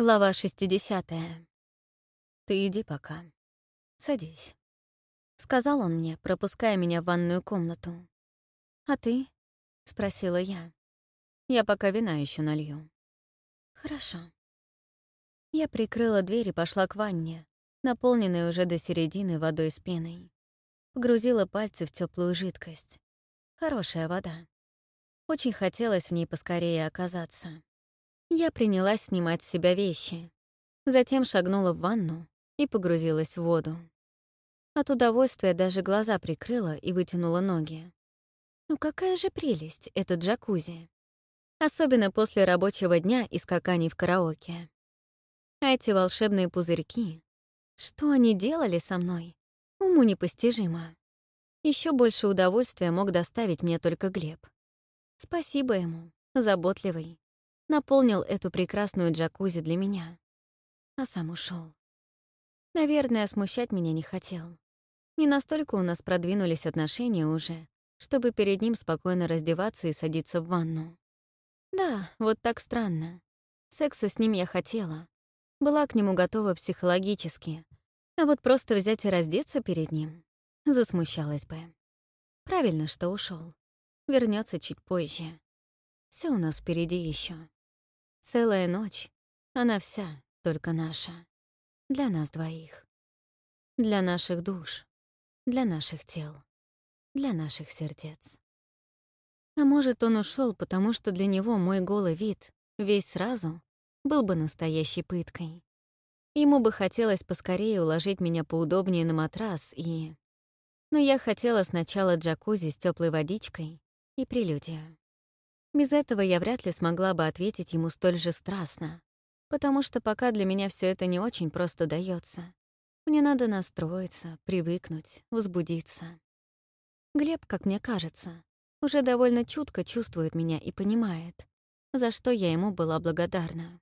Глава 60. «Ты иди пока. Садись», — сказал он мне, пропуская меня в ванную комнату. «А ты?» — спросила я. «Я пока вина еще налью». «Хорошо». Я прикрыла дверь и пошла к ванне, наполненной уже до середины водой с пеной. Погрузила пальцы в теплую жидкость. Хорошая вода. Очень хотелось в ней поскорее оказаться. Я принялась снимать с себя вещи. Затем шагнула в ванну и погрузилась в воду. От удовольствия даже глаза прикрыла и вытянула ноги. Ну какая же прелесть этот джакузи. Особенно после рабочего дня и скаканий в караоке. А эти волшебные пузырьки, что они делали со мной, уму непостижимо. Еще больше удовольствия мог доставить мне только Глеб. Спасибо ему, заботливый, наполнил эту прекрасную джакузи для меня, а сам ушел. Наверное, смущать меня не хотел. Не настолько у нас продвинулись отношения уже, чтобы перед ним спокойно раздеваться и садиться в ванну. Да, вот так странно. Секса с ним я хотела. Была к нему готова психологически. А вот просто взять и раздеться перед ним засмущалась бы. Правильно, что ушел. Вернется чуть позже. Все у нас впереди еще. Целая ночь, она вся только наша. Для нас двоих. Для наших душ. Для наших тел. Для наших сердец. А может, он ушел, потому что для него мой голый вид, весь сразу, был бы настоящей пыткой. Ему бы хотелось поскорее уложить меня поудобнее на матрас и... Но я хотела сначала джакузи с теплой водичкой и прелюдию. Без этого я вряд ли смогла бы ответить ему столь же страстно, потому что пока для меня все это не очень просто дается. Мне надо настроиться, привыкнуть, возбудиться. Глеб, как мне кажется, уже довольно чутко чувствует меня и понимает, за что я ему была благодарна.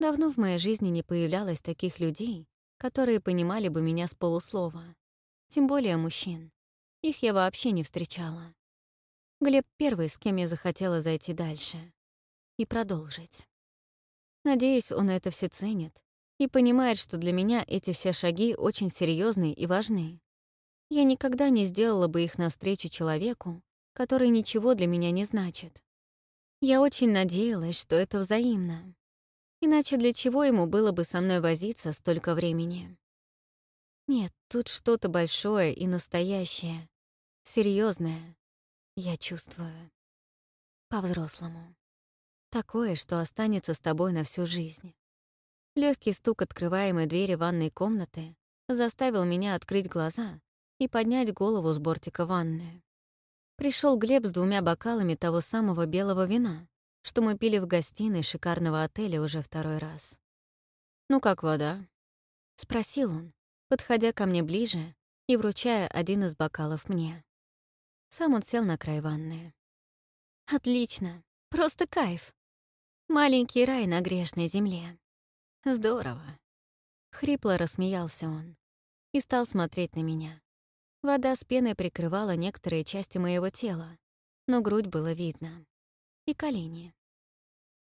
Давно в моей жизни не появлялось таких людей, которые понимали бы меня с полуслова. Тем более мужчин. Их я вообще не встречала. Глеб первый, с кем я захотела зайти дальше. И продолжить. Надеюсь, он это все ценит и понимает, что для меня эти все шаги очень серьезные и важны. Я никогда не сделала бы их навстречу человеку, который ничего для меня не значит. Я очень надеялась, что это взаимно. Иначе для чего ему было бы со мной возиться столько времени? Нет, тут что-то большое и настоящее, серьезное, я чувствую. По-взрослому. Такое, что останется с тобой на всю жизнь. Легкий стук открываемой двери ванной комнаты заставил меня открыть глаза и поднять голову с бортика ванны. Пришел Глеб с двумя бокалами того самого белого вина, что мы пили в гостиной шикарного отеля уже второй раз. «Ну как вода?» — спросил он, подходя ко мне ближе и вручая один из бокалов мне. Сам он сел на край ванны. «Отлично! Просто кайф! Маленький рай на грешной земле. Здорово!» Хрипло рассмеялся он и стал смотреть на меня. Вода с пеной прикрывала некоторые части моего тела, но грудь было видно. И колени.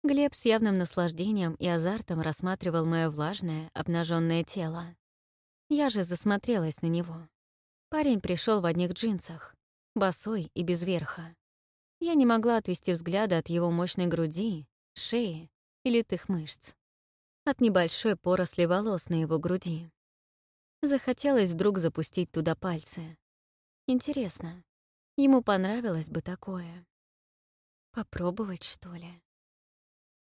Глеб с явным наслаждением и азартом рассматривал мое влажное, обнаженное тело. Я же засмотрелась на него. Парень пришел в одних джинсах, босой и без верха. Я не могла отвести взгляда от его мощной груди, шеи и литых мышц, от небольшой поросли волос на его груди. Захотелось вдруг запустить туда пальцы. Интересно, ему понравилось бы такое? Попробовать, что ли?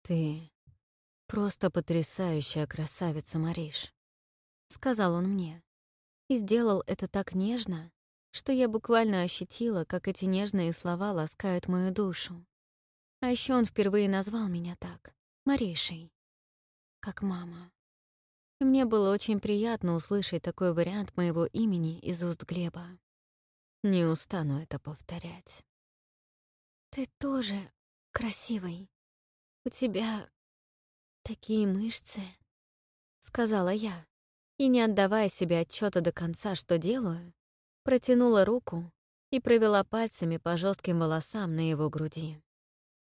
«Ты просто потрясающая красавица, Мариш», — сказал он мне. И сделал это так нежно, что я буквально ощутила, как эти нежные слова ласкают мою душу. А еще он впервые назвал меня так — Маришей, как мама. И мне было очень приятно услышать такой вариант моего имени из уст Глеба. Не устану это повторять. «Ты тоже красивый. У тебя такие мышцы», — сказала я, и, не отдавая себе отчета до конца, что делаю, протянула руку и провела пальцами по жестким волосам на его груди.